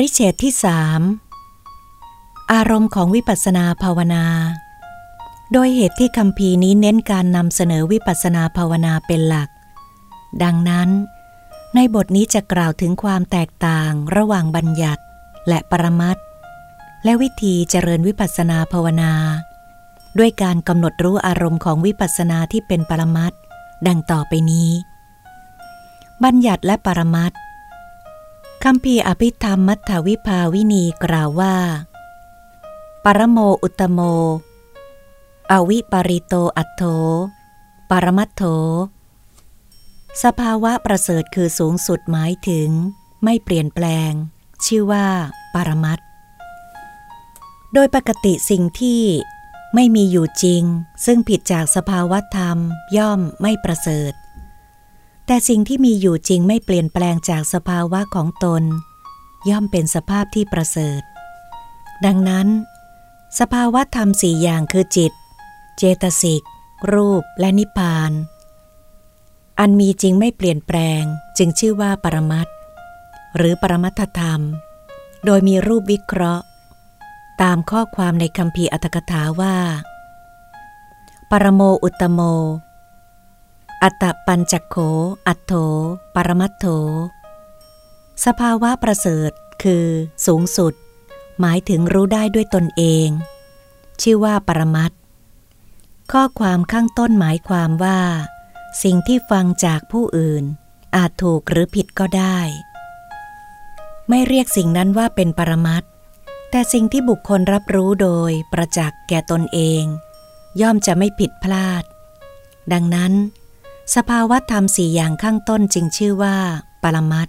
ริเฉดที่สามอารมณ์ของวิปัสสนาภาวนา โดยเหตุที่คำพีนี้เน้นการนำเสนอวิปัสสนาภาวนาเป็นหลัก ดังนั้น ในบทนี้จะกล่าวถึงความแตกต่างระหว่างบัญญัติและปรมัตและวิธีเจริญวิปัสสนาภาวนา ด้วยการกำหนดรู้อารมณ์ของวิปัสสนาที่เป็นปรมัตดังต่อไปนี้ บัญญัติและปรมัต คำพีอภิธรรมมัทธวิภาวินีกล่าวว่า ปรโมอุตโม อวิปริโตอัตโธปรมัตโธ สภาวะประเสริฐคือสูงสุดหมายถึง ไม่เปลี่ยนแปลง ชื่อว่า ปรมัตโดยปกติสิ่งที่ไม่มีอยู่จริง ซึ่งผิดจากสภาวะธรรมย่อมไม่ประเสริฐ แต่สิ่งที่มีอยู่จริงไม่เปลี่ยนแปลงจากสภาวะของตน ย่อมเป็นสภาพที่ประเสริฐ ดังนั้น สภาวะธรรมสี่อย่างคือจิต เจตสิก รูปและนิพพาน อันมีจริงไม่เปลี่ยนแปลงจึงชื่อว่าปรมัตหรือปรมัตธรรม โดยมีรูปวิเคราะห์ ตามข้อความในคำพีอัตถกถาว่า ปรโมอุตโม อัตตปัญจโข อัตโถปรมัตโถสภาวะประเสริฐคือสูงสุด หมายถึงรู้ได้ด้วยตนเอง ชื่อว่าปรมัตข้อความข้างต้นหมายความว่า สิ่งที่ฟังจากผู้อื่น อาจถูกหรือผิดก็ได้ ไม่เรียกสิ่งนั้นว่าเป็นปรมัตแต่สิ่งที่บุคคลรับรู้โดยประจักษ์แก่ตนเอง ย่อมจะไม่ผิดพลาด ดังนั้น สภาวะธรรมสี่อย่างข้างต้นจึงชื่อว่า ปรมัต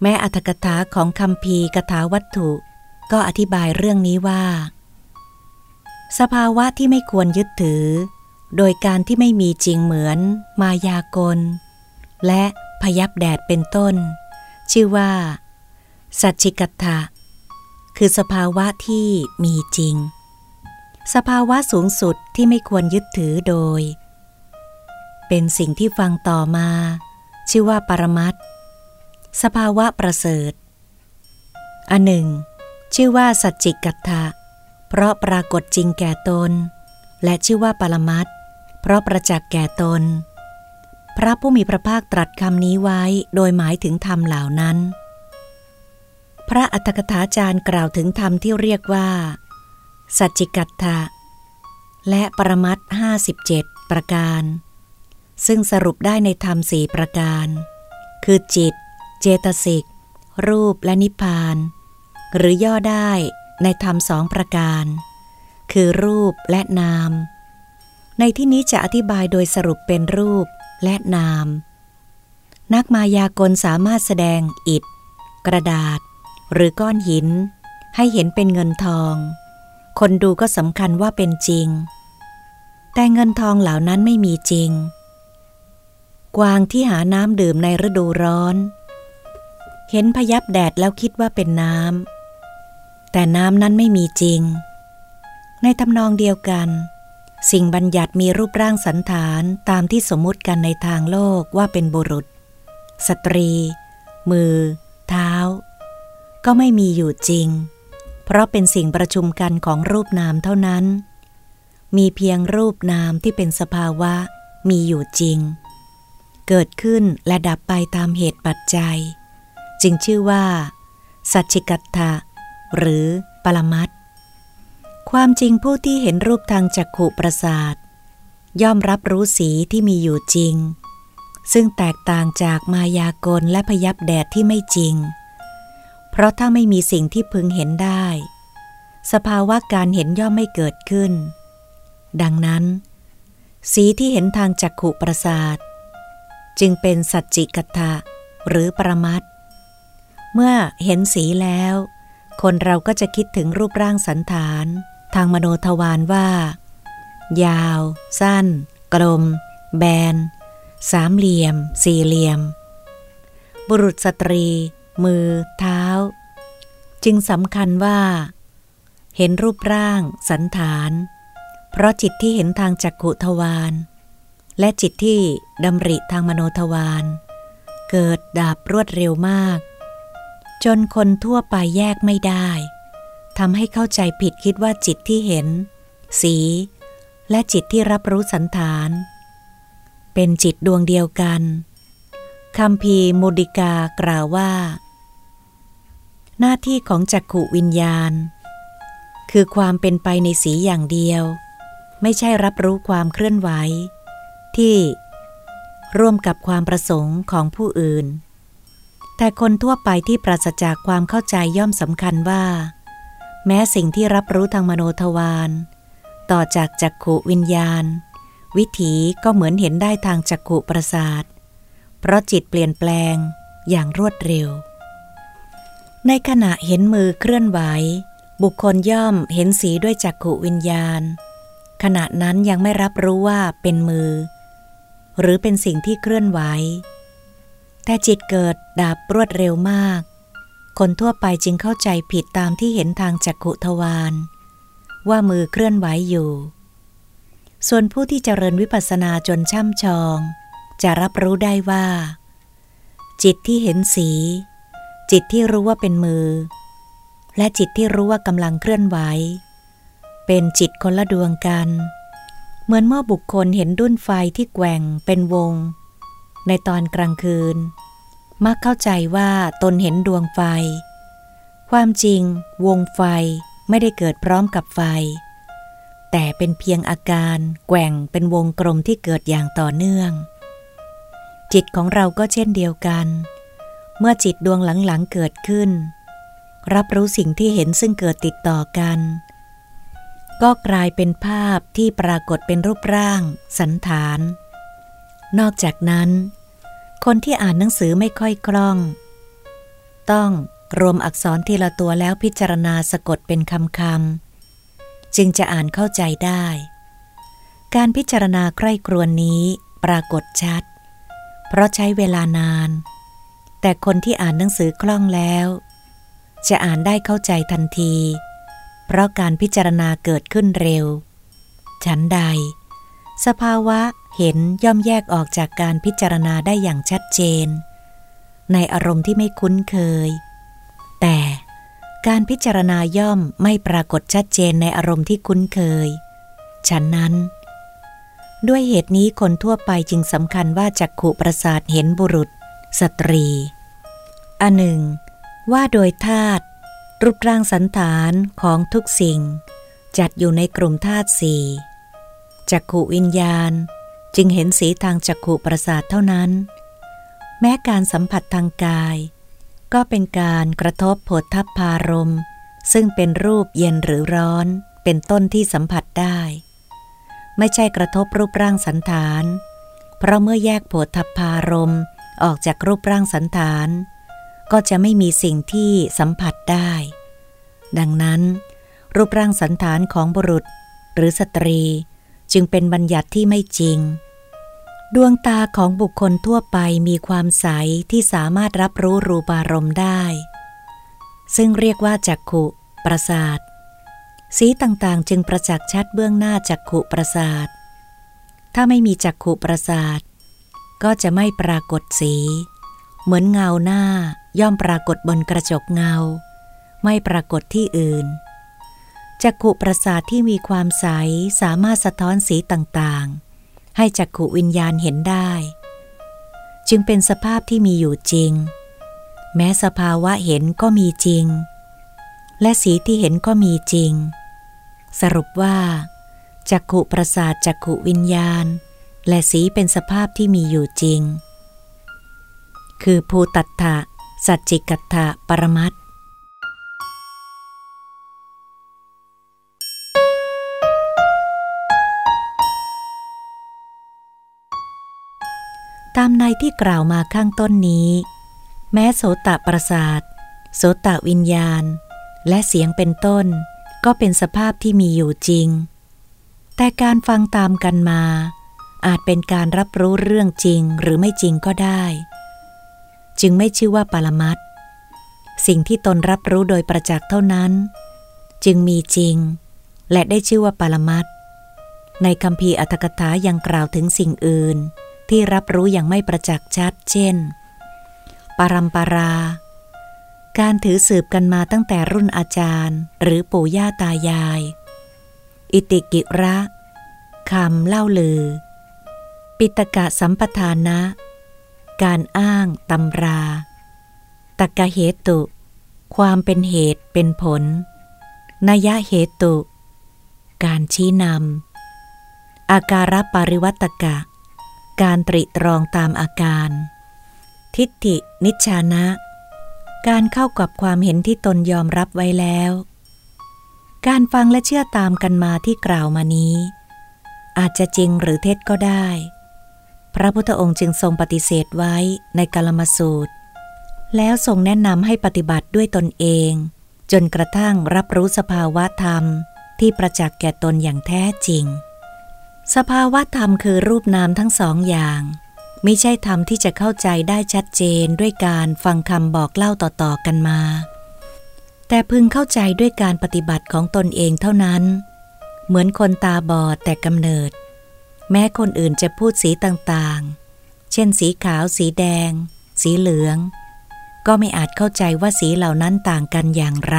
แม้อัตถกถาของคำพีกถาวัตถุ ก็อธิบายเรื่องนี้ว่า สภาวะที่ไม่ควรยึดถือ โดยการที่ไม่มีจริงเหมือน มายากล และพยับแดดเป็นต้น ชื่อว่า สัจจิกัตถะคือสภาวะที่มีจริง สภาวะสูงสุดที่ไม่ควรยึดถือโดย เป็นสิ่งที่ฟังต่อมา ชื่อว่าปรมัตสภาวะประเสริฐ อันหนึ่ง ชื่อว่าสัจจิกัตถะเพราะปรากฏจริงแก่ตน และชื่อว่าปรมัตเพราะประจักษ์แก่ตน พระผู้มีพระภาคตรัสคำนี้ไว้โดยหมายถึงธรรมเหล่านั้น พระอัตถกถาจารย์กล่าวถึงธรรมที่เรียกว่า สัจจิกัตถะและปรมัตห้าสิบเจ็ดประการ ซึ่งสรุปได้ในธรรมสี่ประการ คือจิต เจตสิก รูปและนิพพาน หรือย่อได้ในธรรมสองประการ คือรูปและนาม ในที่นี้จะอธิบายโดยสรุปเป็นรูปและนาม นักมายากลสามารถแสดงอิฐ กระดาษ หรือก้อนหิน ให้เห็นเป็นเงินทอง คนดูก็สำคัญว่าเป็นจริง แต่เงินทองเหล่านั้นไม่มีจริง กวางที่หาน้ำดื่มในฤดูร้อน เห็นพยับแดดแล้วคิดว่าเป็นน้ำ แต่น้ำนั้นไม่มีจริง ในทำนองเดียวกัน สิ่งบัญญัติมีรูปร่างสันฐานตามที่สมมุติกันในทางโลกว่าเป็นบุรุษ สตรี มือ เท้า ก็ไม่มีอยู่จริง เพราะเป็นสิ่งประชุมกันของรูปนามเท่านั้น มีเพียงรูปนามที่เป็นสภาวะมีอยู่จริง เกิดขึ้นและดับไปตามเหตุปัจจัย จึงชื่อว่า สัจจิกัตถะหรือปรมัตความจริงผู้ที่เห็นรูปทางจักขุประสาท ย่อมรับรู้สีที่มีอยู่จริง ซึ่งแตกต่างจากมายากลและพยับแดดที่ไม่จริง เพราะถ้าไม่มีสิ่งที่พึงเห็นได้ สภาวะการเห็นย่อมไม่เกิดขึ้น ดังนั้น สีที่เห็นทางจักขุประสาท จึงเป็นสัจจิกตะหรือปรมัตเมื่อเห็นสีแล้ว คนเราก็จะคิดถึงรูปร่างสันฐาน ทางมโนทวารว่า ยาว สั้น กลม แบน สามเหลี่ยม สี่เหลี่ยม บุรุษสตรี มือ เท้า จึงสำคัญว่า เห็นรูปร่าง สันฐาน เพราะจิตที่เห็นทางจักขุทวาร และจิตที่ดำริทางมโนทวาร เกิดดับรวดเร็วมาก จนคนทั่วไปแยกไม่ได้ทำให้เข้าใจผิดคิดว่าจิตที่เห็น สี และจิตที่รับรู้สันฐาน เป็นจิตดวงเดียวกันคำพีมุดิกากล่าวว่า หน้าที่ของจักขุวิญญาณ คือความเป็นไปในสีอย่างเดียว ไม่ใช่รับรู้ความเคลื่อนไหว ที่ร่วมกับความประสงค์ของผู้อื่น แต่คนทั่วไปที่ปราศจากความเข้าใจย่อมสำคัญว่า แม้สิ่งที่รับรู้ทางมโนทวารต่อจากจักขุวิญญาณ วิถีก็เหมือนเห็นได้ทางจักขุประสาท เพราะจิตเปลี่ยนแปลงอย่างรวดเร็ว ในขณะเห็นมือเคลื่อนไหว บุคคลย่อมเห็นสีด้วยจักขุวิญญาณ ขณะนั้นยังไม่รับรู้ว่าเป็นมือ หรือเป็นสิ่งที่เคลื่อนไหว แต่จิตเกิดดับรวดเร็วมาก คนทั่วไปจึงเข้าใจผิดตามที่เห็นทางจักขุทวารว่ามือเคลื่อนไหวอยู่ ส่วนผู้ที่เจริญวิปัสสนาจนช่ำชอง จะรับรู้ได้ว่า จิตที่เห็นสี จิตที่รู้ว่าเป็นมือ และจิตที่รู้ว่ากำลังเคลื่อนไหว เป็นจิตคนละดวงกัน เหมือนเมื่อบุคคลเห็นดุ้นไฟที่แกว่งเป็นวง ในตอนกลางคืน มักเข้าใจว่าตนเห็นดวงไฟ ความจริง วงไฟไม่ได้เกิดพร้อมกับไฟ แต่เป็นเพียงอาการแกว่งเป็นวงกลมที่เกิดอย่างต่อเนื่อง จิตของเราก็เช่นเดียวกัน เมื่อจิตดวงหลังๆเกิดขึ้น รับรู้สิ่งที่เห็นซึ่งเกิดติดต่อกัน ก็กลายเป็นภาพที่ปรากฏเป็นรูปร่าง สันฐาน นอกจากนั้น คนที่อ่านหนังสือไม่ค่อยคล่อง ต้องรวมอักษรทีละตัวแล้วพิจารณาสะกดเป็นคำคำจึงจะอ่านเข้าใจได้ การพิจารณาใคร่ครวญนนี้ปรากฏชัด เพราะใช้เวลานาน แต่คนที่อ่านหนังสือคล่องแล้ว จะอ่านได้เข้าใจทันที เพราะการพิจารณาเกิดขึ้นเร็ว ฉันใด สภาวะเห็นย่อมแยกออกจากการพิจารณาได้อย่างชัดเจน ในอารมณ์ที่ไม่คุ้นเคย แต่การพิจารณาย่อมไม่ปรากฏชัดเจนในอารมณ์ที่คุ้นเคยฉะนั้น ด้วยเหตุนี้คนทั่วไปจึงสำคัญว่าจักขุประสาทเห็นบุรุษ สตรี อันหนึ่ง ว่าโดยธาตุ รูปร่างสันฐานของทุกสิ่ง จัดอยู่ในกลุ่มธาตุสี่จักขุวิญญาณจึงเห็นสีทางจักขุประสาทเท่านั้น แม้การสัมผัสทางกาย ก็เป็นการกระทบผดทับพารมซึ่งเป็นรูปเย็นหรือร้อนเป็นต้นที่สัมผัสได้ ไม่ใช่กระทบรูปร่างสันฐาน เพราะเมื่อแยกโผดทับพารมออกจากรูปร่างสันฐาน ก็จะไม่มีสิ่งที่สัมผัสได้ ดังนั้น รูปร่างสันฐานของบุรุษหรือสตรีจึงเป็นบัญญัติที่ไม่จริง ดวงตาของบุคคลทั่วไปมีความใสที่สามารถรับรู้รูปารมณ์ได้ ซึ่งเรียกว่าจักขุประสาท สีต่างๆ จึงประจักษ์ชัดเบื้องหน้าจักขุประสาท ถ้าไม่มีจักขุประสาท ก็จะไม่ปรากฏสี เหมือนเงาหน้าย่อมปรากฏบนกระจกเงา ไม่ปรากฏที่อื่น จักขุประสาทที่มีความใสสามารถสะท้อนสีต่างๆ ให้จักขุวิญญาณเห็นได้ จึงเป็นสภาพที่มีอยู่จริง แม้สภาวะเห็นก็มีจริง และสีที่เห็นก็มีจริง สรุปว่าจักขุประสาทจักขุวิญญาณ และสีเป็นสภาพที่มีอยู่จริง คือภูตัตถะสัจจิกัตถะปรมัตตามในที่กล่าวมาข้างต้นนี้ แม้โสตประสาท โสตวิญญาณ และเสียงเป็นต้น ก็เป็นสภาพที่มีอยู่จริง แต่การฟังตามกันมา อาจเป็นการรับรู้เรื่องจริงหรือไม่จริงก็ได้ จึงไม่ชื่อว่าปรมัตสิ่งที่ตนรับรู้โดยประจักษ์เท่านั้น จึงมีจริง และได้ชื่อว่าปรมัตในคำพีอัตถกถายังกล่าวถึงสิ่งอื่น ที่รับรู้อย่างไม่ประจักษ์ชัด เช่น ปรัมปรา การถือสืบกันมาตั้งแต่รุ่นอาจารย์ หรือปู่ย่าตายาย อิติกิระคำเล่าลือ ปิตกะสัมปทานะ การอ้างตำราตกะเหตุ ความเป็นเหตุเป็นผลนยะเหตุ การชี้นำอาการปริวัตกะ การตริตรองตามอาการ ทิฏฐินิชานะ การเข้ากับความเห็นที่ตนยอมรับไว้แล้ว การฟังและเชื่อตามกันมาที่กล่าวมานี้ อาจจะจริงหรือเท็จก็ได้ พระพุทธองค์จึงทรงปฏิเสธไว้ในกาลมสูตร แล้วทรงแนะนำให้ปฏิบัติด้วยตนเอง จนกระทั่งรับรู้สภาวะธรรมที่ประจักษ์แก่ตนอย่างแท้จริง สภาวะธรรมคือรูปนามทั้งสองอย่างไม่ใช่ธรรมที่จะเข้าใจได้ชัดเจนด้วยการฟังคำบอกเล่าต่อๆกันมา แต่พึงเข้าใจด้วยการปฏิบัติของตนเองเท่านั้น เหมือนคนตาบอดแต่กำเนิด แม้คนอื่นจะพูดสีต่างๆ เช่นสีขาว สีแดง สีเหลือง ก็ไม่อาจเข้าใจว่าสีเหล่านั้นต่างกันอย่างไร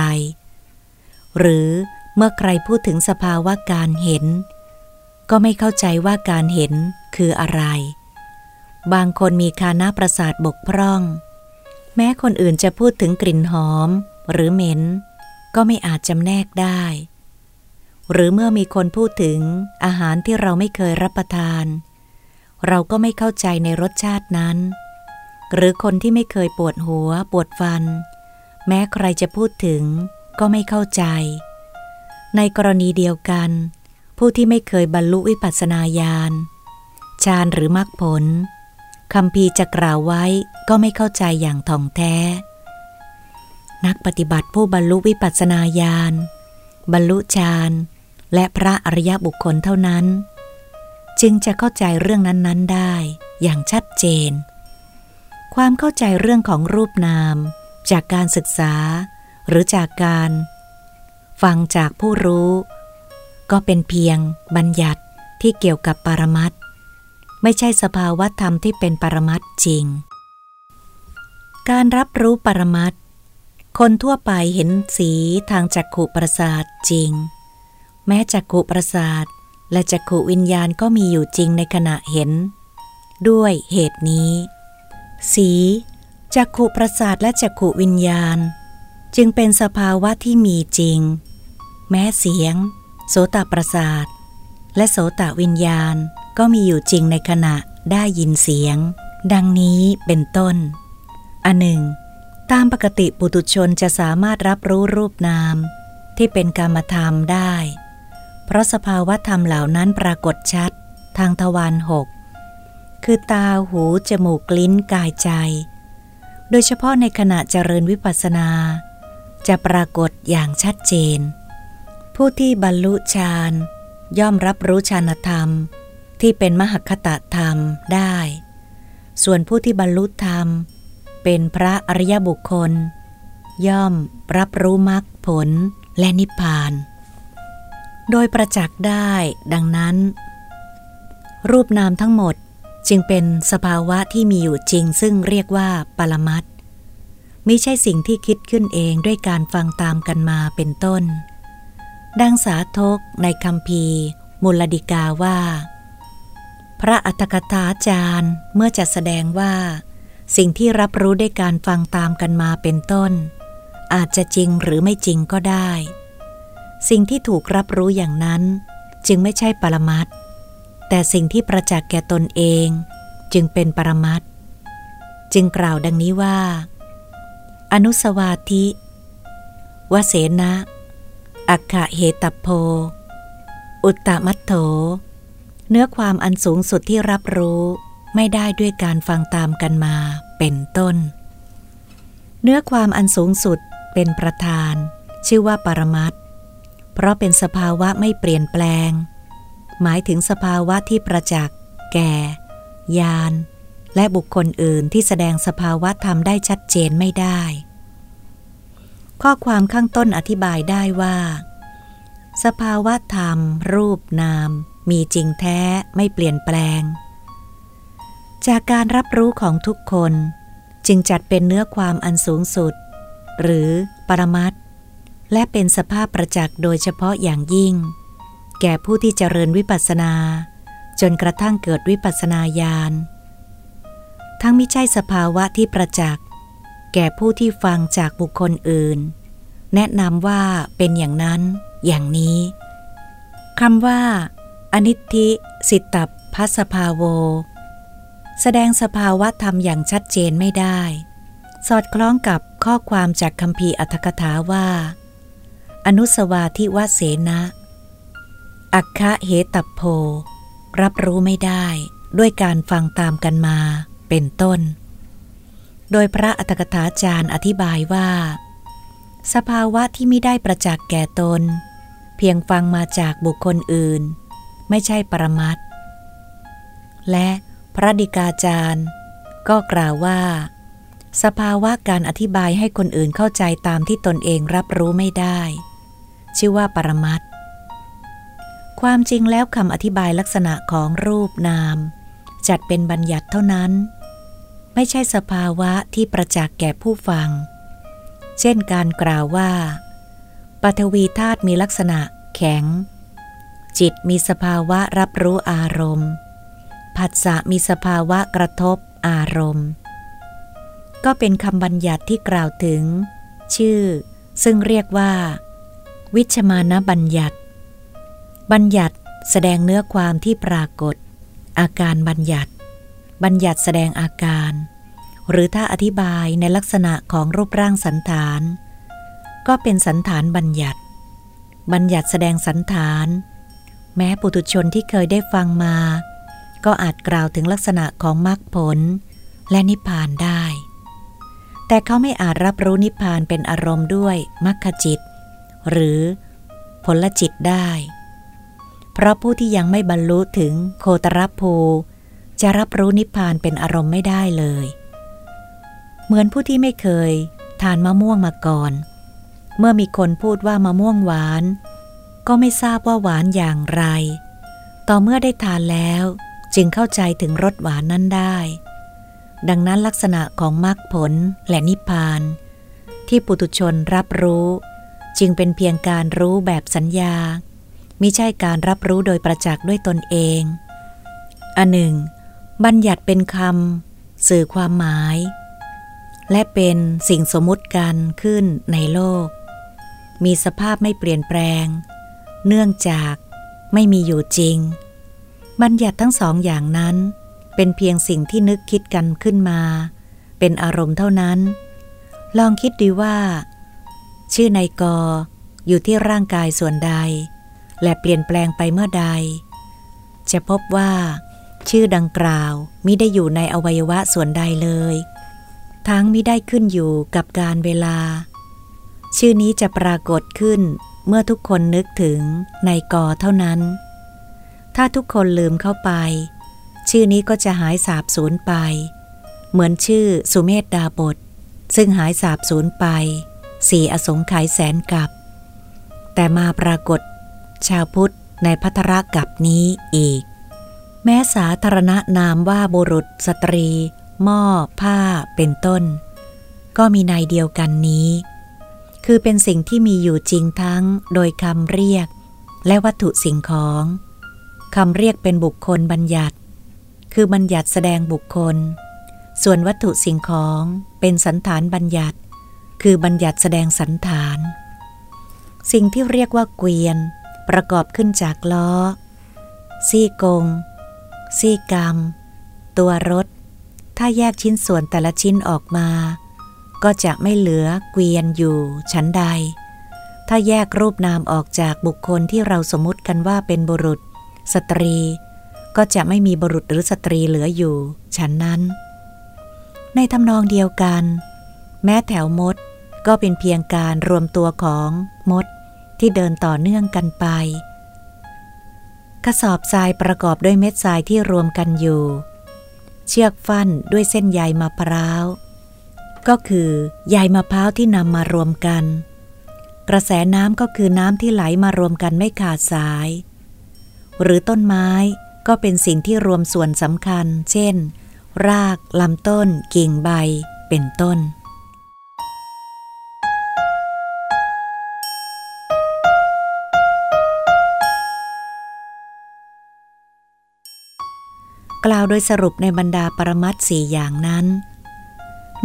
หรือเมื่อใครพูดถึงสภาวะการเห็น ก็ไม่เข้าใจว่าการเห็นคืออะไร บางคนมีคานาประสาทบกพร่อง แม้คนอื่นจะพูดถึงกลิ่นหอมหรือเหม็น ก็ไม่อาจจำแนกได้ หรือเมื่อมีคนพูดถึงอาหารที่เราไม่เคยรับประทาน เราก็ไม่เข้าใจในรสชาตินั้น หรือคนที่ไม่เคยปวดหัว ปวดฟัน แม้ใครจะพูดถึง ก็ไม่เข้าใจ ในกรณีเดียวกัน ผู้ที่ไม่เคยบรรลุวิปัสสนาญาณฌานหรือมรรคผลคำพีจะกล่าวไว้ก็ไม่เข้าใจอย่างท่องแท้ นักปฏิบัติผู้บรรลุวิปัสสนาญาณบรรลุฌาน และพระอริยบุคคลเท่านั้น จึงจะเข้าใจเรื่องนั้นๆได้อย่างชัดเจน ความเข้าใจเรื่องของรูปนาม จากการศึกษา หรือจากการ ฟังจากผู้รู้ ก็เป็นเพียงบัญญัติที่เกี่ยวกับปรมัตไม่ใช่สภาวะธรรมที่เป็นปรมัตจริง การรับรู้ปรมัตคนทั่วไปเห็นสีทางจักขุประสาทจริง ม้จักขุประสาท และจักขุวิญญาณก็มีอยู่จริงในขณะเห็น ด้วยเหตุนี้ สีจักขุประสาทและจักขุวิญญาณ จึงเป็นสภาวะที่มีจริง แม้เสียง โสตประสาท และโสตวิญญาณก็มีอยู่จริงในขณะได้ยินเสียง ดังนี้เป็นต้น อันหนึ่ง ตามปกติปุตุชนจะสามารถรับรู้รูปนาม ที่เป็นกรรมธรรมได้ เพราะสภาวะธรรมเหล่านั้นปรากฏชัด ทางทวารหก คือตาหู จมูกลิ้นกายใจ โดยเฉพาะในขณะเจริญวิปัสสนา จะปรากฏอย่างชัดเจน ผู้ที่บรรลุฌานย่อมรับรู้ฌานธรรม ที่เป็นมหคตธรรมได้ ส่วนผู้ที่บรรลุธรรม เป็นพระอริยบุคคล ย่อมรับรู้มรรคผลและนิพพาน โดยประจักษ์ได้ดังนั้น รูปนามทั้งหมดจึงเป็นสภาวะที่มีอยู่จริงซึ่งเรียกว่าปรมัตไม่ใช่สิ่งที่คิดขึ้นเองด้วยการฟังตามกันมาเป็นต้น ดังสาทกในคำพีมูลดิกาว่า พระอัตถกถาจารย์เมื่อจะแสดงว่า สิ่งที่รับรู้ได้การฟังตามกันมาเป็นต้น อาจจะจริงหรือไม่จริงก็ได้ สิ่งที่ถูกรับรู้อย่างนั้นจึงไม่ใช่ปรมัตแต่สิ่งที่ประจักษ์แก่ตนเองจึงเป็นปรมัตจึงกล่าวดังนี้ว่า อนุสวาธิวเสนะอักขะเหตโพ อุตตมัตโถ เนื้อความอันสูงสุดที่รับรู้ไม่ได้ด้วยการฟังตามกันมาเป็นต้น เนื้อความอันสูงสุดเป็นประธาน ชื่อว่าปรมัต เพราะเป็นสภาวะไม่เปลี่ยนแปลง หมายถึงสภาวะที่ประจักษ์ แก่ ยาน และบุคคลอื่นที่แสดงสภาวะธรรมได้ชัดเจนไม่ได้ ข้อความข้างต้นอธิบายได้ว่า สภาวะธรรม รูปนาม มีจริงแท้ไม่เปลี่ยนแปลง จากการรับรู้ของทุกคน จึงจัดเป็นเนื้อความอันสูงสุด หรือปรมัต และเป็นสภาพประจักษ์โดยเฉพาะอย่างยิ่ง แก่ผู้ที่เจริญวิปัสสนา จนกระทั่งเกิดวิปัสสนาญาณทั้งม่ใช่สภาวะที่ประจักษ์ แก่ผู้ที่ฟังจากบุคคลอื่น แนะนำว่าเป็นอย่างนั้น อย่างนี้คำว่า อนิธิสิตตพัสภาโว แสดงสภาวะธรรมอย่างชัดเจนไม่ได้ สอดคล้องกับข้อความจากคำพีอัตถกถาว่า อนุสวาทิวเสนะอัคคะเหตับโพ รับรู้ไม่ได้ด้วยการฟังตามกันมาเป็นต้น โดยพระอัตถกถาจารย์อธิบายว่า สภาวะที่ไม่ได้ประจักษ์แก่ตน เพียงฟังมาจากบุคคลอื่น ไม่ใช่ปรมัตและพระดิกาจารย์ก็กล่าวว่า สภาวะการอธิบายให้คนอื่นเข้าใจตามที่ตนเองรับรู้ไม่ได้ ชื่อว่าปรมัตความจริงแล้วคำอธิบายลักษณะของรูปนาม จัดเป็นบัญญัติเท่านั้น ไม่ใช่สภาวะที่ประจักษ์แก่ผู้ฟัง เช่นการกล่าวว่าปฐวีธาตุมีลักษณะแข็ง จิตมีสภาวะรับรู้อารมณ์ ผัสสะมีสภาวะกระทบอารมณ์ ก็เป็นคำบัญญัติที่กล่าวถึง ชื่อ ซึ่งเรียกว่า วิชมานบัญญัติ บัญญัติแสดงเนื้อความที่ปรากฏ อาการบัญญัติ บัญญัติแสดงอาการ หรือถ้าอธิบายในลักษณะของรูปร่างสันฐาน ก็เป็นสันฐานบัญญัติ บัญญัติแสดงสันฐาน แม้ปุถุชนที่เคยได้ฟังมา ก็อาจกล่าวถึงลักษณะของมรรคผล และนิพพานได้ แต่เขาไม่อาจรับรู้นิพพานเป็นอารมณ์ด้วยมรรคจิต หรือผลจิตได้ เพราะผู้ที่ยังไม่บรรลุถึงโคตรภู จะรับรู้นิพพานเป็นอารมณ์ไม่ได้เลย เหมือนผู้ที่ไม่เคย ทานมะม่วงมาก่อน เมื่อมีคนพูดว่ามะม่วงหวาน ก็ไม่ทราบว่าหวานอย่างไร ต่อเมื่อได้ทานแล้วจึงเข้าใจถึงรสหวานนั้นได้ ดังนั้นลักษณะของมรรคผลและนิพพาน ที่ปุตุชนรับรู้ จึงเป็นเพียงการรู้แบบสัญญามิใช่การรับรู้โดยประจักษ์ด้วยตนเอง อันหนึ่ง บัญญัติเป็นคำสื่อความหมาย และเป็นสิ่งสมมุติกันขึ้นในโลก มีสภาพไม่เปลี่ยนแปลง เนื่องจากไม่มีอยู่จริง บัญญัติทั้งสองอย่างนั้น เป็นเพียงสิ่งที่นึกคิดกันขึ้นมา เป็นอารมณ์เท่านั้น ลองคิดดูว่า ชื่อในกออยู่ที่ร่างกายส่วนใด และเปลี่ยนแปลงไปเมื่อใด จะพบว่า ชื่อดังกล่าวมิได้อยู่ในอวัยวะส่วนใดเลย ทั้งมิได้ขึ้นอยู่กับการเวลา ชื่อนี้จะปรากฏขึ้นเมื่อทุกคนนึกถึงในกอเท่านั้น ถ้าทุกคนลืมเข้าไป ชื่อนี้ก็จะหายสาบสูญไป เหมือนชื่อสุเมธดาบท ซึ่งหายสาบสูญไป สี่อสงไขยแสนกับ แต่มาปรากฏ ชาวพุทธในพัทรกับนี้อีก แม้สาธารณนามว่าบุรุษสตรี หม้อ ผ้าเป็นต้น ก็มีในเดียวกันนี้ คือเป็นสิ่งที่มีอยู่จริงทั้งโดยคำเรียก และวัตถุสิ่งของคำเรียกเป็นบุคคลบัญญัติ คือบัญญัติแสดงบุคคล ส่วนวัตถุสิ่งของเป็นสันฐานบัญญัติ คือบัญญัติแสดงสันฐาน สิ่งที่เรียกว่าเกวียน ประกอบขึ้นจากล้อ ซี่กง ซี่กรรม ตัวรถ ถ้าแยกชิ้นส่วนแต่ละชิ้นออกมา ก็จะไม่เหลือเกวียนอยู่ชั้นใด ถ้าแยกรูปนามออกจากบุคคลที่เราสมมติกันว่าเป็นบุรุษ สตรี ก็จะไม่มีบุรุษหรือสตรีเหลืออยู่ชั้นนั้น ในทำนองเดียวกัน แม้แถวมด ก็เป็นเพียงการรวมตัวของมดที่เดินต่อเนื่องกันไป กระสอบทรายประกอบด้วยเม็ดทรายที่รวมกันอยู่ เชือกฟันด้วยเส้นใยมะพร้าวก็คือใยมะพร้าวที่นำมารวมกัน กระแสน้ำก็คือน้ำที่ไหลมารวมกันไม่ขาดสาย หรือต้นไม้ก็เป็นสิ่งที่รวมส่วนสำคัญ เช่น รากลำต้น กิ่งใบ เป็นต้น กล่าวโดยสรุปในบรรดาปรมัตสี่อย่างนั้น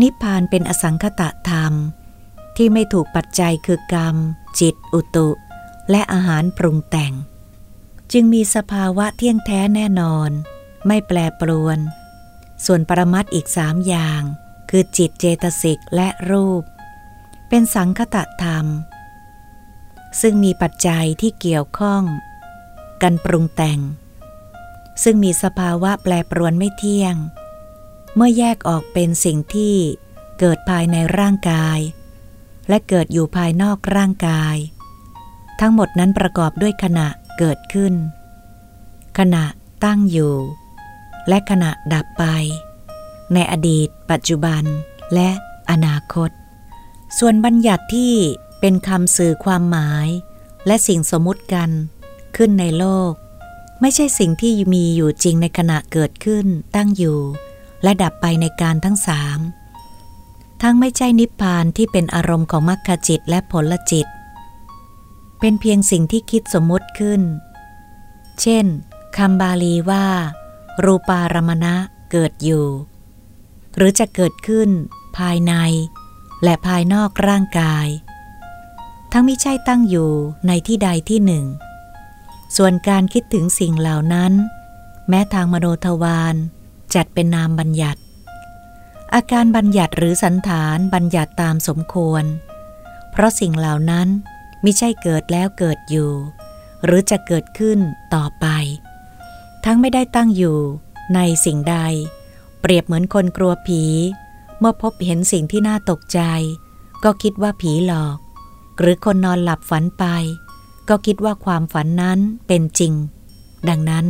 นิพพานเป็นอสังคตะธรรม ที่ไม่ถูกปัจจัยคือกรรม จิต อุตุ และอาหารปรุงแต่ง จึงมีสภาวะเที่ยงแท้แน่นอน ไม่แปรปรวน ส่วนปรมัตอีกสามอย่าง คือจิตเจตสิกและรูป เป็นสังคตะธรรม ซึ่งมีปัจจัยที่เกี่ยวข้อง กันปรุงแต่ง ซึ่งมีสภาวะแปรปรวนไม่เที่ยง เมื่อแยกออกเป็นสิ่งที่เกิดภายในร่างกาย และเกิดอยู่ภายนอกร่างกาย ทั้งหมดนั้นประกอบด้วยขณะเกิดขึ้น ขณะตั้งอยู่ และขณะดับไป ในอดีต ปัจจุบัน และอนาคต ส่วนบัญญัติที่เป็นคำสื่อความหมาย และสิ่งสมมุติกันขึ้นในโลก ไม่ใช่สิ่งที่มีอยู่จริงในขณะเกิดขึ้น ตั้งอยู่ และดับไปในการทั้งสามทั้งไม่ใช่นิพพานที่เป็นอารมณ์ของมรรคจิตและผลจิต เป็นเพียงสิ่งที่คิดสมมติขึ้น เช่นคำบาลีว่า รูปารมณะเกิดอยู่ หรือจะเกิดขึ้น ภายใน และภายนอกร่างกาย ทั้งไม่ใช่ตั้งอยู่ในที่ใดที่หนึ่ง ส่วนการคิดถึงสิ่งเหล่านั้น แม้ทางมโนทวารจัดเป็นนามบัญญัติ อาการบัญญัติหรือสันฐานบัญญัติตามสมควร เพราะสิ่งเหล่านั้นไม่ใช่เกิดแล้วเกิดอยู่ หรือจะเกิดขึ้นต่อไป ทั้งไม่ได้ตั้งอยู่ในสิ่งใด เปรียบเหมือนคนกลัวผี เมื่อพบเห็นสิ่งที่น่าตกใจ ก็คิดว่าผีหลอก หรือคนนอนหลับฝันไป ก็คิดว่าความฝันนั้นเป็นจริง ดังนั้น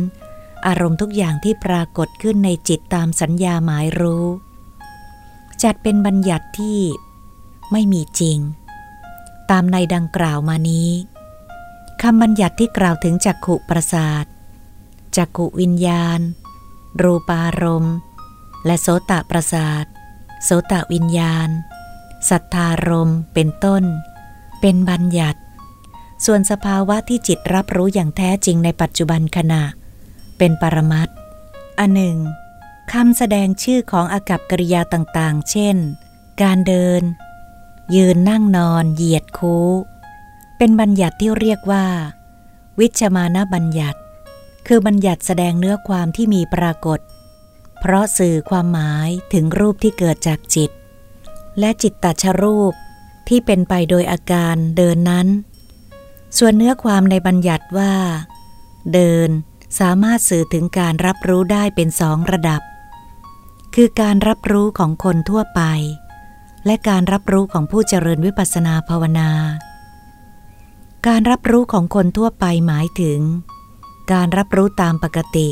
อารมณ์ทุกอย่างที่ปรากฏขึ้นในจิตตามสัญญาหมายรู้ จัดเป็นบัญญัติที่ไม่มีจริง ตามในดังกล่าวมานี้คำบัญญัติที่กล่าวถึงจักขุประสาทจักขุวิญญาณ รูปารมณ์ และโสตประสาทโสตวิญญาณ สัทธารมเป็นต้น เป็นบัญญัติ ส่วนสภาวะที่จิตรับรู้อย่างแท้จริงในปัจจุบันขณะ เป็นปรมัตอันหนึ่งคำแสดงชื่อของอากับกริยาต่างๆ เช่น การเดิน ยืนนั่งนอน เหยียดคูเป็นบัญญัติที่เรียกว่า วิชมานบัญญัติ คือบัญญัติแสดงเนื้อความที่มีปรากฏ เพราะสื่อความหมายถึงรูปที่เกิดจากจิต และจิตตชรูปที่เป็นไปโดยอาการเดินนั้น ส่วนเนื้อความในบัญญัติว่า เดินสามารถสื่อถึงการรับรู้ได้เป็นสองระดับ คือการรับรู้ของคนทั่วไป และการรับรู้ของผู้เจริญวิปัสสนาภาวนา การรับรู้ของคนทั่วไปหมายถึง การรับรู้ตามปกติ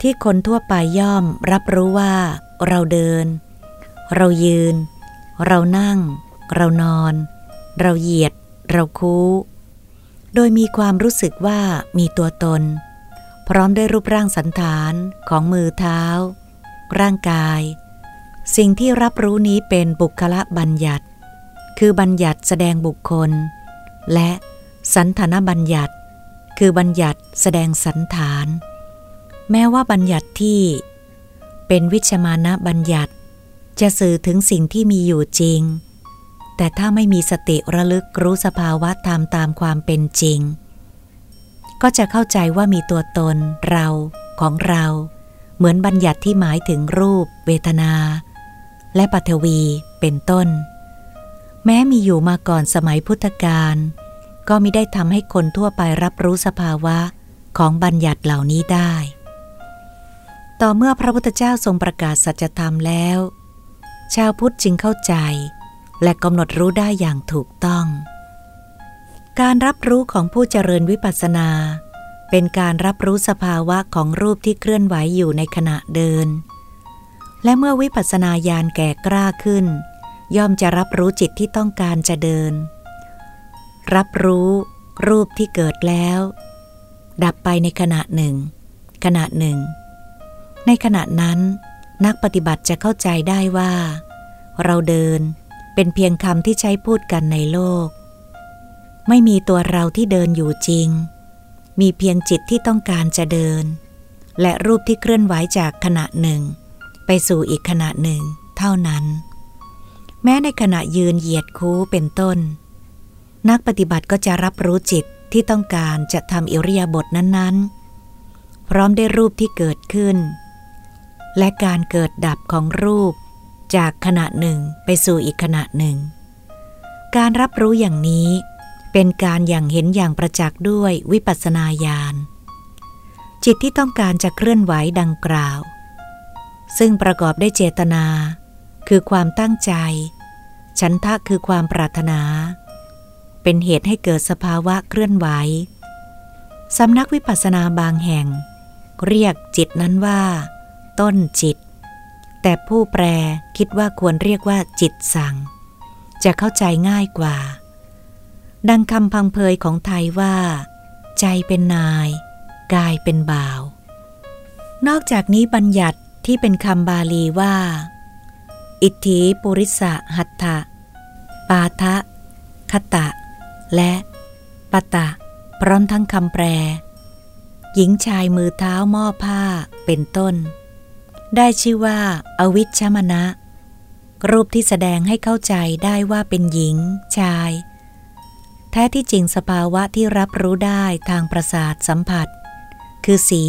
ที่คนทั่วไปย่อมรับรู้ว่า เราเดิน เรายืน เรานั่ง เรานอน เราเหยียด เราคู้ โดยมีความรู้สึกว่ามีตัวตน พร้อมด้วยรูปร่างสันฐานของมือเท้า ร่างกาย สิ่งที่รับรู้นี้เป็นบุคละบัญญัติ คือบัญญัติแสดงบุคคล และสันฐานบัญญัติ คือบัญญัติแสดงสันฐาน แม้ว่าบัญญัติที่เป็นวิชมานะบัญญัติ จะสื่อถึงสิ่งที่มีอยู่จริง แต่ถ้าไม่มีสติระลึกรู้สภาวะธรรมตามความเป็นจริง ก็จะเข้าใจว่ามีตัวตน เราของเรา เหมือนบัญญัติที่หมายถึงรูป เวทนา และปัทวีเป็นต้น แม้มีอยู่มาก่อนสมัยพุทธกาลก็ไม่ได้ทำให้คนทั่วไปรับรู้สภาวะของบัญญัติเหล่านี้ได้ ต่อเมื่อพระพุทธเจ้าทรงประกาศสัจธรรมแล้ว ชาวพุทธจึงเข้าใจ และกำหนดรู้ได้อย่างถูกต้อง การรับรู้ของผู้เจริญวิปัสสนา เป็นการรับรู้สภาวะของรูปที่เคลื่อนไหวอยู่ในขณะเดิน และเมื่อวิปัสสนาญาณแก่กล้าขึ้น ย่อมจะรับรู้จิตที่ต้องการจะเดิน รับรู้รูปที่เกิดแล้ว ดับไปในขณะหนึ่ง ขณะหนึ่ง ในขณะนั้น นักปฏิบัติจะเข้าใจได้ว่า เราเดิน เป็นเพียงคำที่ใช้พูดกันในโลก ไม่มีตัวเราที่เดินอยู่จริง มีเพียงจิตที่ต้องการจะเดิน และรูปที่เคลื่อนไหวจากขณะหนึ่ง ไปสู่อีกขณะหนึ่ง เท่านั้น แม้ในขณะยืนเหยียดคูเป็นต้น นักปฏิบัติก็จะรับรู้จิตที่ต้องการจะทำอิริยาบถนั้นๆ พร้อมได้รูปที่เกิดขึ้น และการเกิดดับของรูป จากขณะหนึ่งไปสู่อีกขณะหนึ่ง การรับรู้อย่างนี้เป็นการอย่างเห็นอย่างประจักษ์ด้วยวิปัสสนาญาณ จิตที่ต้องการจะเคลื่อนไหวดังกล่าว ซึ่งประกอบด้วยเจตนา คือความตั้งใจ ฉันทะคือความปรารถนา เป็นเหตุให้เกิดสภาวะเคลื่อนไหวสำนักวิปัสสนาบางแห่ง เรียกจิตนั้นว่า ต้นจิต แต่ผู้แปลคิดว่าควรเรียกว่าจิตสั่ง จะเข้าใจง่ายกว่า ดังคำพังเพยของไทยว่า ใจเป็นนาย กายเป็นบ่าว นอกจากนี้บัญญัติที่เป็นคำบาลีว่า อิทธิปุริสะหัตถะปาทะคตะ และปะตะ พร้อมทั้งคำแปล หญิงชายมือเท้าหม้อผ้าเป็นต้น ได้ชื่อว่าอวิชชมนะรูปที่แสดงให้เข้าใจได้ว่าเป็นหญิง ชาย แท้ที่จริงสภาวะที่รับรู้ได้ทางประสาทสัมผัส คือสี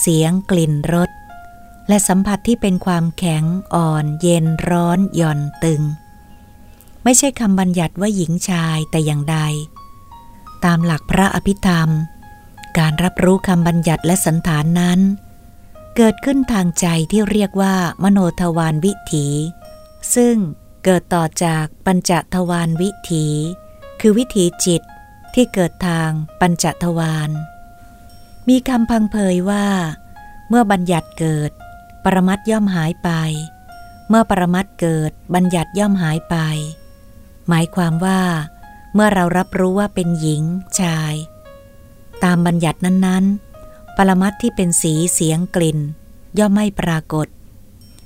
เสียง กลิ่นรสและสัมผัสที่เป็นความแข็งอ่อน เย็นร้อนหย่อนตึง ไม่ใช่คำบัญญัติว่าหญิงชายแต่อย่างใด ตามหลักพระอภิธรรม การรับรู้คำบัญญัติและสันฐานนั้น เกิดขึ้นทางใจที่เรียกว่า มโนทวารวิถี ซึ่งเกิดต่อจากปัญจทวารวิถี คือวิถีจิตที่เกิดทางปัญจทวาร มีคำพังเพยว่า เมื่อบัญญัติเกิด ปรมัตย่อมหายไป เมื่อปรมัตเกิดบัญญัติย่อมหายไป หมายความว่า เมื่อเรารับรู้ว่าเป็นหญิงชาย ตามบัญญัตินั้นๆ ปรมัตที่เป็นสีเสียงกลิ่น ย่อมไม่ปรากฏ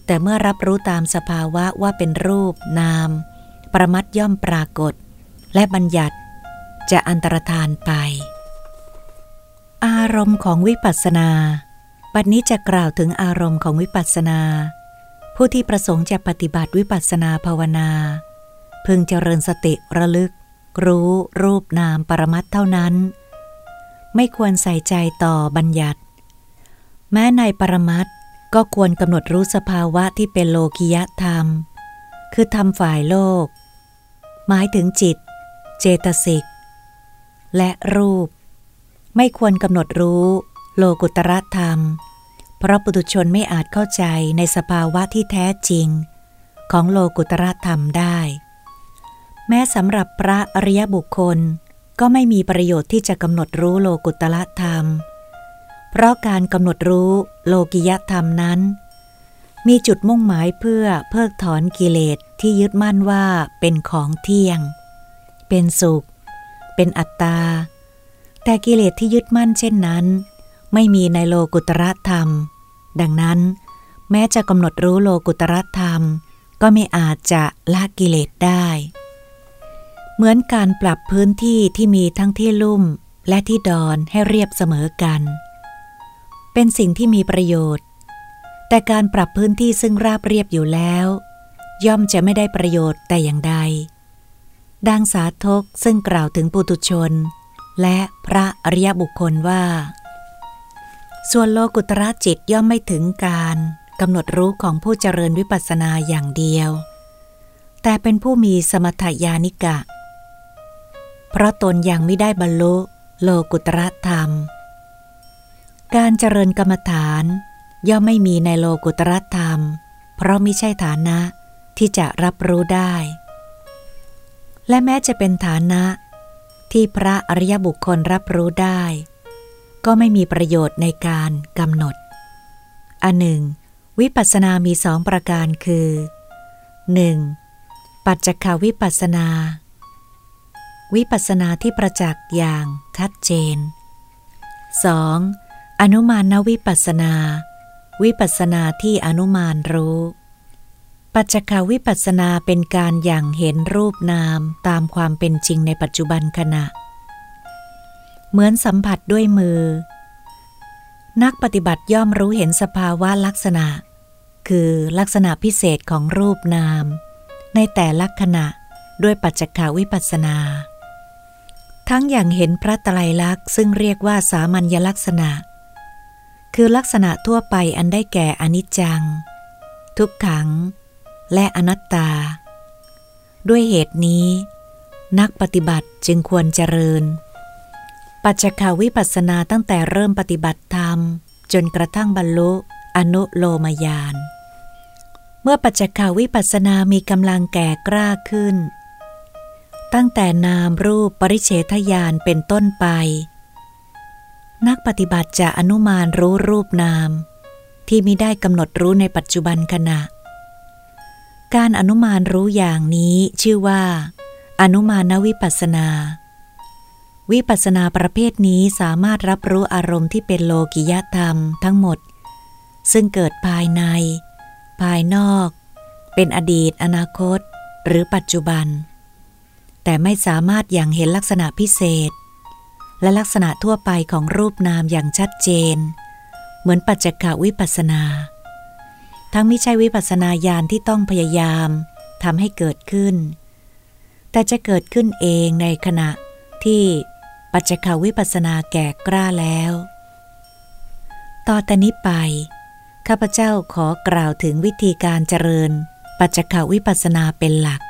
แต่เมื่อรับรู้ตามสภาวะว่าเป็นรูป นาม ปรมัตย่อมปรากฏ และบัญญัติจะอันตรธานไป อารมณ์ของวิปัสสนาบัดนี้จะกล่าวถึงอารมณ์ของวิปัสสนา ผู้ที่ประสงค์จะปฏิบัติวิปัสสนาภาวนา พึงเจริญสติระลึก รู้รูปนามปรมัตเท่านั้น ไม่ควรใส่ใจต่อบัญญัติ แม้ในปรมัตก็ควรกำหนดรู้สภาวะที่เป็นโลกิยธรรม คือธรรมฝ่ายโลก หมายถึงจิต เจตสิก และรูป ไม่ควรกำหนดรู้โลกุตรธรรม เพราะปุถุชนไม่อาจเข้าใจในสภาวะที่แท้จริง ของโลกุตรธรรมได้ แม้สำหรับพระอริยบุคคล ก็ไม่มีประโยชน์ที่จะกำหนดรู้โลกุตรธรรม เพราะการกำหนดรู้โลกิยธรรมนั้น มีจุดมุ่งหมายเพื่อเพิกถอนกิเลสที่ยึดมั่นว่าเป็นของเที่ยง เป็นสุข เป็นอัตตา แต่กิเลสที่ยึดมั่นเช่นนั้น ไม่มีในโลกุตระธรรม ดังนั้น แม้จะกำหนดรู้โลกุตระธรรม ก็ไม่อาจจะละกิเลสได้ เหมือนการปรับพื้นที่ที่มีทั้งที่ลุ่มและที่ดอนให้เรียบเสมอกัน เป็นสิ่งที่มีประโยชน์ แต่การปรับพื้นที่ซึ่งราบเรียบอยู่แล้ว ย่อมจะไม่ได้ประโยชน์แต่อย่างใด ดังสาทกซึ่งกล่าวถึงปุตุชน และพระอริยบุคคลว่า ส่วนโลกุตระจิตย่อมไม่ถึงการกำหนดรู้ของผู้เจริญวิปัสสนาอย่างเดียว แต่เป็นผู้มีสมถยานิกะ เพราะตนยังไม่ได้บรรลุโลกุตระธรรม การเจริญกรรมฐาน ย่อมไม่มีในโลกุตระธรรม เพราะไม่ใช่ฐานะที่จะรับรู้ได้ และแม้จะเป็นฐานะ ที่พระอริยบุคคลรับรู้ได้ ก็ไม่มีประโยชน์ในการกำหนด อันหนึ่ง วิปัสสนามีสองประการคือ 1. ปัจจคาวิปัสสนา วิปัสนาที่ประจักษ์อย่างชัดเจน 2. อนุมานวิปัสนา วิปัสนาที่อนุมานรู้ ปัจจคาวิปัสนาเป็นการอย่างเห็นรูปนามตามความเป็นจริงในปัจจุบันขณะ เหมือนสัมผัสด้วยมือ นักปฏิบัติย่อมรู้เห็นสภาวะลักษณะ คือลักษณะพิเศษของรูปนาม ในแต่ละขณะด้วยปัจจขาวิปัสนา ทั้งอย่างเห็นพระตรลักษณ์ซึ่งเรียกว่าสามัญลักษณะ คือลักษณะทั่วไปอันได้แก่อนิจจัง ทุกขัง และอนัตตา ด้วยเหตุนี้ นักปฏิบัติจึงควรเจริญ ปัจจขาวิปัสสนาตั้งแต่เริ่มปฏิบัติธรรม จนกระทั่งบรรลุอนุโลมยาน เมื่อปัจจขาวิปัสสนามีกำลังแก่กล้าขึ้น ตั้งแต่นามรูปปริเฉทญาณเป็นต้นไป นักปฏิบัติจะอนุมานรู้รูปนาม ที่มิได้กำหนดรู้ในปัจจุบันขณะ การอนุมานรู้อย่างนี้ชื่อว่า อนุมานวิปัสนา วิปัสสนาประเภทนี้สามารถรับรู้อารมณ์ที่เป็นโลกิยธรรมทั้งหมด ซึ่งเกิดภายใน ภายนอก เป็นอดีต อนาคต หรือปัจจุบัน แต่ไม่สามารถอย่างเห็นลักษณะพิเศษ และลักษณะทั่วไปของรูปนามอย่างชัดเจน เหมือนปัจจกวิปัสสนา ทั้งไม่ใช่วิปัสสนาญาณที่ต้องพยายามทำให้เกิดขึ้น แต่จะเกิดขึ้นเองในขณะที่ปัจจควิปัสสนาแก่กล้าแล้ว ต่อแต่นี้ไป ข้าพเจ้าขอกล่าวถึงวิธีการเจริญ ปัจจควิปัสสนาเป็นหลัก